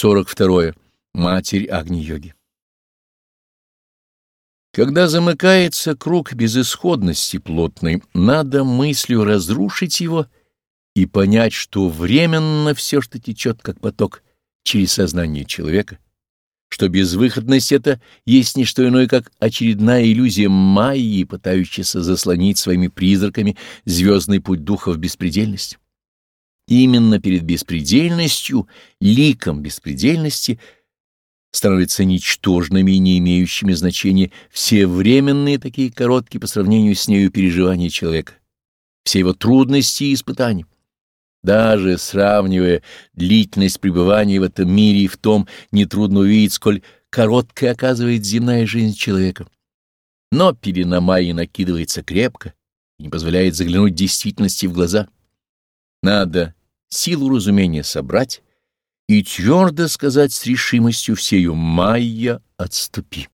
42. Матерь Агни-йоги. Когда замыкается круг безысходности плотной, надо мыслью разрушить его и понять, что временно все, что течет как поток через сознание человека, что безвыходность это есть не что иное, как очередная иллюзия Майи, пытающаяся заслонить своими призраками звездный путь духа в беспредельность. Именно перед беспредельностью, ликом беспредельности, становятся ничтожными и не имеющими значения все временные, такие короткие по сравнению с нею переживания человека, все его трудности и испытания. Даже сравнивая длительность пребывания в этом мире и в том, нетрудно увидеть, сколь короткой оказывает земная жизнь человека. Но пелена Майи накидывается крепко и не позволяет заглянуть действительности в глаза. Надо силу разумения собрать и твердо сказать с решимостью всею «Майя, отступи».